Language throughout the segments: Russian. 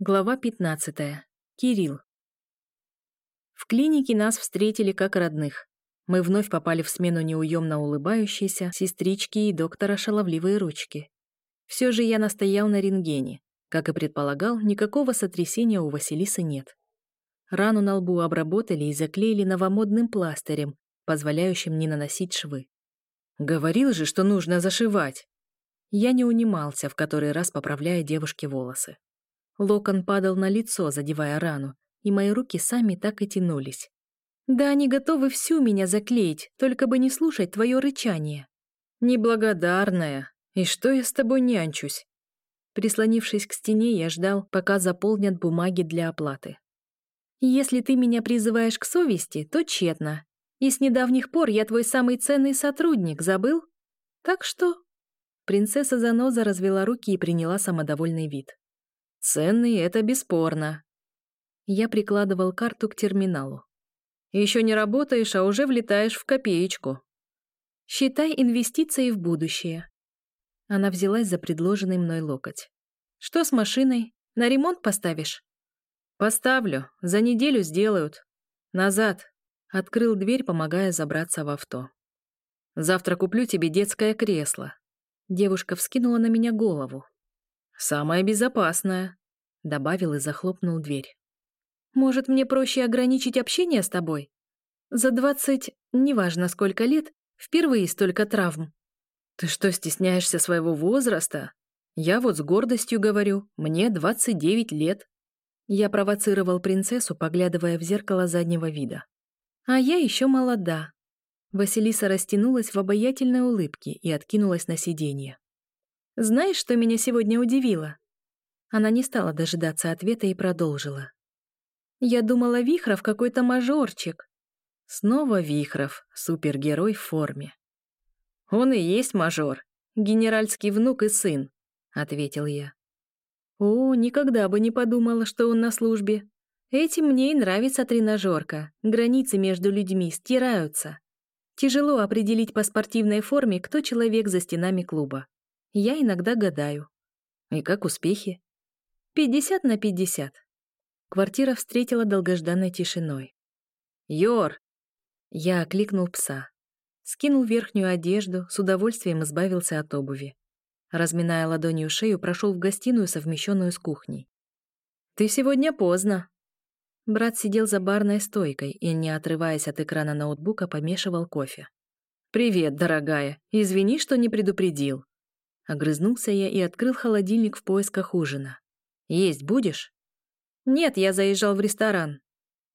Глава 15. Кирилл. В клинике нас встретили как родных. Мы вновь попали в смену неуемно улыбающейся сестрички и доктора шаловливые ручки. Все же я настоял на рентгене. Как и предполагал, никакого сотрясения у Василисы нет. Рану на лбу обработали и заклеили новомодным пластырем, позволяющим не наносить швы. «Говорил же, что нужно зашивать!» Я не унимался, в который раз поправляя девушке волосы. Локон падал на лицо, задевая рану, и мои руки сами так и тянулись. «Да они готовы всю меня заклеить, только бы не слушать твое рычание». «Неблагодарная! И что я с тобой нянчусь?» Прислонившись к стене, я ждал, пока заполнят бумаги для оплаты. «Если ты меня призываешь к совести, то тщетно. И с недавних пор я твой самый ценный сотрудник, забыл? Так что...» Принцесса Заноза развела руки и приняла самодовольный вид. Ценный — это бесспорно. Я прикладывал карту к терминалу. Еще не работаешь, а уже влетаешь в копеечку. Считай инвестиции в будущее. Она взялась за предложенный мной локоть. Что с машиной? На ремонт поставишь? Поставлю. За неделю сделают. Назад. Открыл дверь, помогая забраться в авто. Завтра куплю тебе детское кресло. Девушка вскинула на меня голову. «Самое безопасное», — добавил и захлопнул дверь. «Может, мне проще ограничить общение с тобой? За двадцать, неважно сколько лет, впервые столько травм». «Ты что, стесняешься своего возраста? Я вот с гордостью говорю, мне двадцать девять лет». Я провоцировал принцессу, поглядывая в зеркало заднего вида. «А я еще молода». Василиса растянулась в обаятельной улыбке и откинулась на сиденье. Знаешь, что меня сегодня удивило?» Она не стала дожидаться ответа и продолжила. «Я думала, Вихров какой-то мажорчик». Снова Вихров, супергерой в форме. «Он и есть мажор, генеральский внук и сын», — ответил я. «О, никогда бы не подумала, что он на службе. Этим мне и нравится тренажерка. Границы между людьми стираются. Тяжело определить по спортивной форме, кто человек за стенами клуба. Я иногда гадаю. И как успехи? Пятьдесят на пятьдесят. Квартира встретила долгожданной тишиной. «Йор!» Я окликнул пса. Скинул верхнюю одежду, с удовольствием избавился от обуви. Разминая ладонью шею, прошел в гостиную, совмещенную с кухней. «Ты сегодня поздно!» Брат сидел за барной стойкой и, не отрываясь от экрана ноутбука, помешивал кофе. «Привет, дорогая. Извини, что не предупредил». Огрызнулся я и открыл холодильник в поисках ужина. «Есть будешь?» «Нет, я заезжал в ресторан».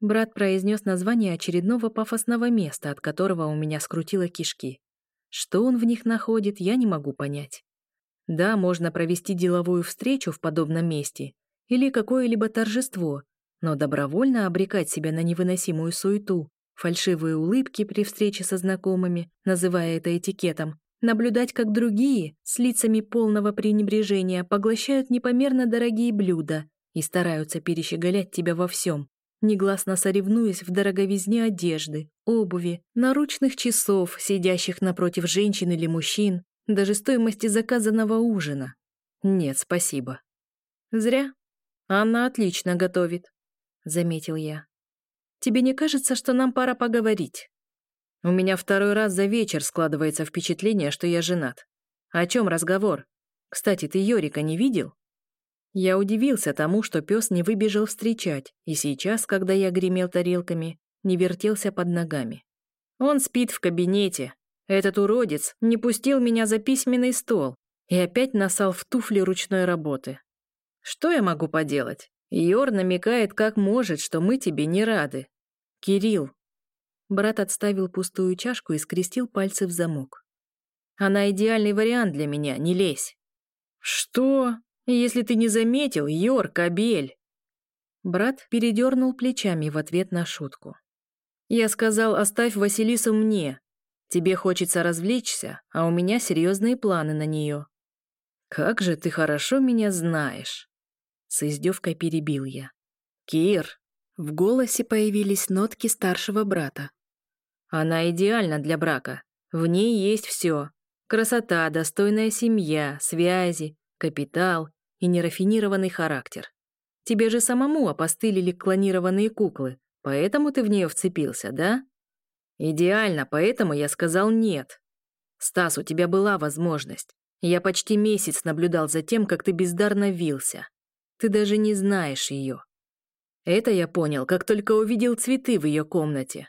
Брат произнес название очередного пафосного места, от которого у меня скрутило кишки. Что он в них находит, я не могу понять. Да, можно провести деловую встречу в подобном месте или какое-либо торжество, но добровольно обрекать себя на невыносимую суету, фальшивые улыбки при встрече со знакомыми, называя это этикетом, Наблюдать, как другие, с лицами полного пренебрежения, поглощают непомерно дорогие блюда и стараются перещеголять тебя во всем, негласно соревнуясь в дороговизне одежды, обуви, наручных часов, сидящих напротив женщин или мужчин, даже стоимости заказанного ужина. Нет, спасибо. Зря. Она отлично готовит, заметил я. Тебе не кажется, что нам пора поговорить? У меня второй раз за вечер складывается впечатление, что я женат. О чем разговор? Кстати, ты Йорика не видел? Я удивился тому, что пес не выбежал встречать, и сейчас, когда я гремел тарелками, не вертелся под ногами. Он спит в кабинете. Этот уродец не пустил меня за письменный стол и опять насал в туфли ручной работы. Что я могу поделать? Йор намекает как может, что мы тебе не рады. Кирилл, Брат отставил пустую чашку и скрестил пальцы в замок. «Она идеальный вариант для меня, не лезь». «Что? Если ты не заметил, Йор, кобель!» Брат передернул плечами в ответ на шутку. «Я сказал, оставь Василису мне. Тебе хочется развлечься, а у меня серьезные планы на нее». «Как же ты хорошо меня знаешь!» С издевкой перебил я. «Кир!» В голосе появились нотки старшего брата. Она идеальна для брака. В ней есть все. Красота, достойная семья, связи, капитал и нерафинированный характер. Тебе же самому опостылили клонированные куклы, поэтому ты в нее вцепился, да? Идеально, поэтому я сказал нет. Стас, у тебя была возможность. Я почти месяц наблюдал за тем, как ты бездарно вился. Ты даже не знаешь ее. Это я понял, как только увидел цветы в ее комнате.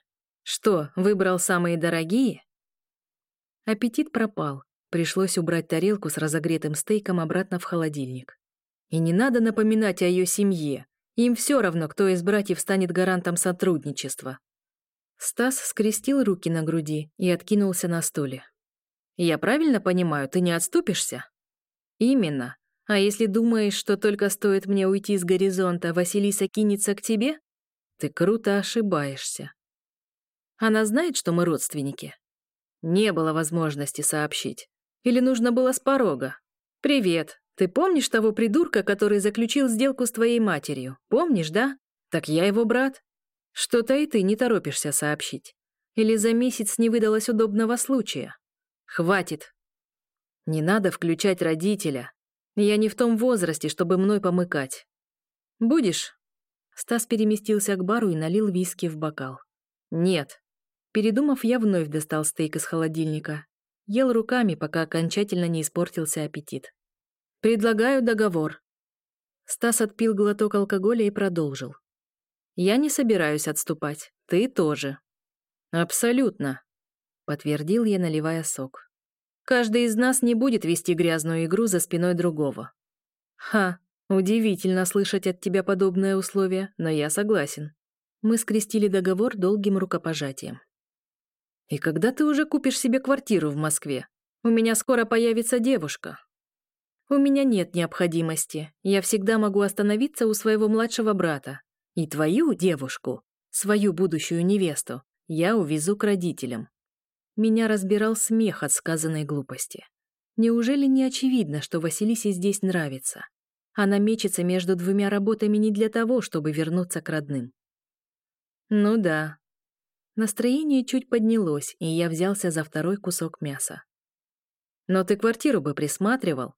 Что, выбрал самые дорогие? Аппетит пропал. Пришлось убрать тарелку с разогретым стейком обратно в холодильник. И не надо напоминать о ее семье. Им все равно, кто из братьев станет гарантом сотрудничества. Стас скрестил руки на груди и откинулся на стуле. «Я правильно понимаю, ты не отступишься?» «Именно. А если думаешь, что только стоит мне уйти с горизонта, Василиса кинется к тебе? Ты круто ошибаешься. Она знает, что мы родственники?» Не было возможности сообщить. Или нужно было с порога? «Привет. Ты помнишь того придурка, который заключил сделку с твоей матерью? Помнишь, да? Так я его брат. Что-то и ты не торопишься сообщить. Или за месяц не выдалось удобного случая? Хватит. Не надо включать родителя. Я не в том возрасте, чтобы мной помыкать. Будешь?» Стас переместился к бару и налил виски в бокал. «Нет». Передумав, я вновь достал стейк из холодильника. Ел руками, пока окончательно не испортился аппетит. «Предлагаю договор». Стас отпил глоток алкоголя и продолжил. «Я не собираюсь отступать. Ты тоже». «Абсолютно», — подтвердил я, наливая сок. «Каждый из нас не будет вести грязную игру за спиной другого». «Ха, удивительно слышать от тебя подобное условие, но я согласен». Мы скрестили договор долгим рукопожатием. «И когда ты уже купишь себе квартиру в Москве? У меня скоро появится девушка». У меня нет необходимости. Я всегда могу остановиться у своего младшего брата. И твою девушку, свою будущую невесту, я увезу к родителям. Меня разбирал смех от сказанной глупости. Неужели не очевидно, что Василисе здесь нравится? Она мечется между двумя работами не для того, чтобы вернуться к родным. Ну да. Настроение чуть поднялось, и я взялся за второй кусок мяса. Но ты квартиру бы присматривал,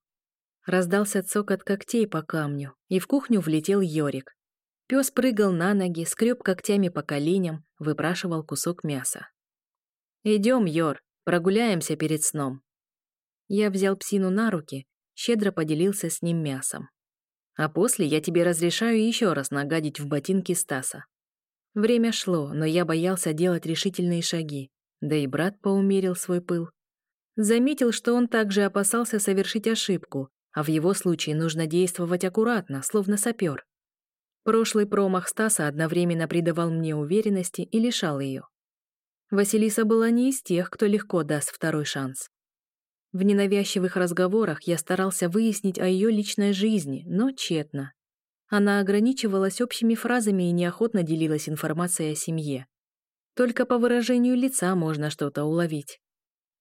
Раздался цокот когтей по камню, и в кухню влетел Йорик. Пес прыгал на ноги, скреб когтями по коленям, выпрашивал кусок мяса. «Идем, Йор, прогуляемся перед сном». Я взял псину на руки, щедро поделился с ним мясом. А после я тебе разрешаю еще раз нагадить в ботинки Стаса. Время шло, но я боялся делать решительные шаги, да и брат поумерил свой пыл. Заметил, что он также опасался совершить ошибку, а в его случае нужно действовать аккуратно, словно сапер. Прошлый промах Стаса одновременно придавал мне уверенности и лишал ее. Василиса была не из тех, кто легко даст второй шанс. В ненавязчивых разговорах я старался выяснить о ее личной жизни, но тщетно. Она ограничивалась общими фразами и неохотно делилась информацией о семье. Только по выражению лица можно что-то уловить.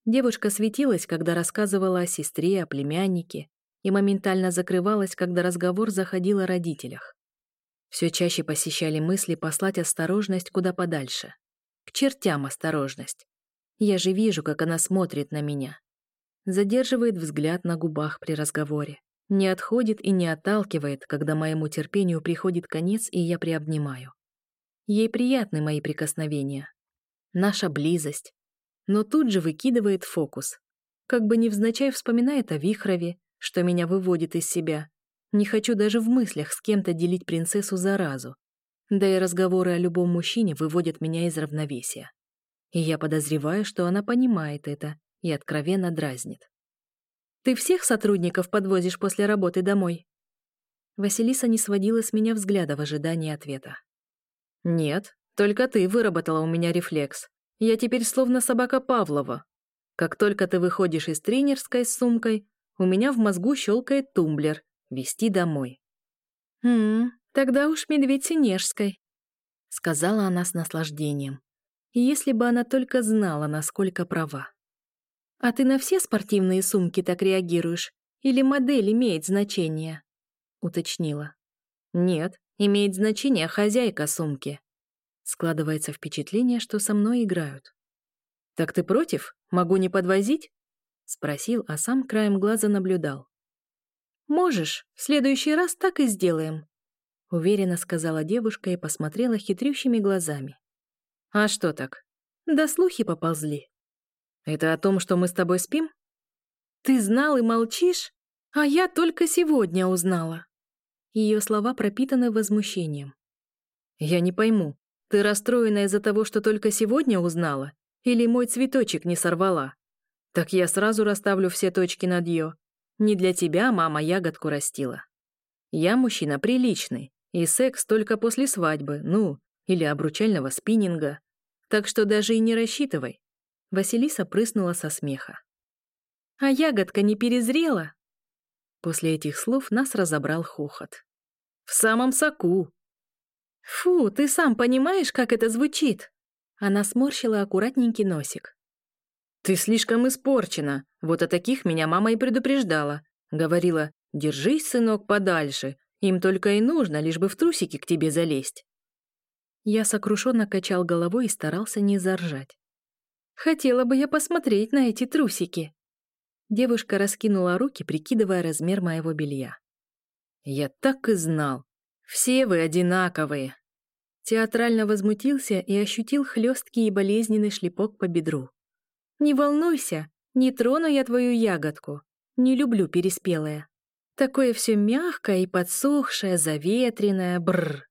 Девушка светилась, когда рассказывала о сестре, о племяннике, и моментально закрывалась, когда разговор заходил о родителях. Все чаще посещали мысли послать осторожность куда подальше. К чертям осторожность. Я же вижу, как она смотрит на меня. Задерживает взгляд на губах при разговоре. Не отходит и не отталкивает, когда моему терпению приходит конец, и я приобнимаю. Ей приятны мои прикосновения. Наша близость. Но тут же выкидывает фокус. Как бы невзначай вспоминает о Вихрове, что меня выводит из себя. Не хочу даже в мыслях с кем-то делить принцессу заразу. Да и разговоры о любом мужчине выводят меня из равновесия. И я подозреваю, что она понимает это и откровенно дразнит. «Ты всех сотрудников подвозишь после работы домой?» Василиса не сводила с меня взгляда в ожидании ответа. «Нет, только ты выработала у меня рефлекс. Я теперь словно собака Павлова. Как только ты выходишь из тренерской с сумкой, у меня в мозгу щелкает тумблер. Вести домой. «Хм, тогда уж медведь Синежской», — сказала она с наслаждением. Если бы она только знала, насколько права. «А ты на все спортивные сумки так реагируешь? Или модель имеет значение?» — уточнила. «Нет, имеет значение хозяйка сумки». Складывается впечатление, что со мной играют. «Так ты против? Могу не подвозить?» Спросил, а сам краем глаза наблюдал. «Можешь, в следующий раз так и сделаем». — уверенно сказала девушка и посмотрела хитрющими глазами. «А что так?» «Да слухи поползли». «Это о том, что мы с тобой спим?» «Ты знал и молчишь? А я только сегодня узнала». Ее слова пропитаны возмущением. «Я не пойму, ты расстроена из-за того, что только сегодня узнала? Или мой цветочек не сорвала? Так я сразу расставлю все точки над «ё». Не для тебя мама ягодку растила. Я мужчина приличный, и секс только после свадьбы, ну, или обручального спиннинга. Так что даже и не рассчитывай. Василиса прыснула со смеха. А ягодка не перезрела? После этих слов нас разобрал хохот. В самом соку. Фу, ты сам понимаешь, как это звучит? Она сморщила аккуратненький носик. «Ты слишком испорчена. Вот о таких меня мама и предупреждала. Говорила, держись, сынок, подальше. Им только и нужно, лишь бы в трусики к тебе залезть». Я сокрушенно качал головой и старался не заржать. «Хотела бы я посмотреть на эти трусики». Девушка раскинула руки, прикидывая размер моего белья. «Я так и знал. Все вы одинаковые». Театрально возмутился и ощутил хлесткий и болезненный шлепок по бедру. «Не волнуйся, не трону я твою ягодку. Не люблю переспелое. Такое все мягкое и подсохшее, заветренное, бррр».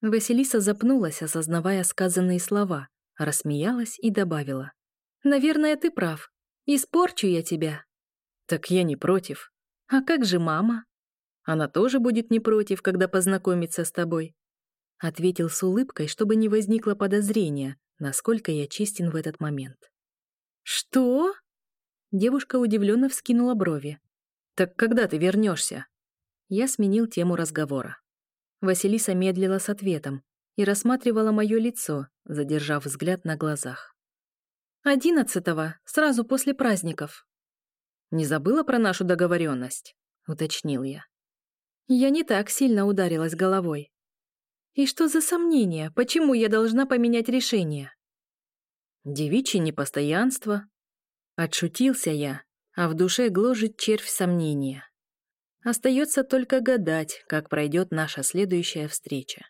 Василиса запнулась, осознавая сказанные слова, рассмеялась и добавила. «Наверное, ты прав. Испорчу я тебя». «Так я не против». «А как же мама?» «Она тоже будет не против, когда познакомится с тобой. Ответил с улыбкой, чтобы не возникло подозрения, насколько я чистен в этот момент. «Что?» Девушка удивленно вскинула брови. «Так когда ты вернешься?» Я сменил тему разговора. Василиса медлила с ответом и рассматривала мое лицо, задержав взгляд на глазах. «Одиннадцатого, сразу после праздников». «Не забыла про нашу договоренность?» — уточнил я. Я не так сильно ударилась головой. И что за сомнения? Почему я должна поменять решение? Девичье непостоянство. Отшутился я, а в душе гложет червь сомнения. Остается только гадать, как пройдет наша следующая встреча.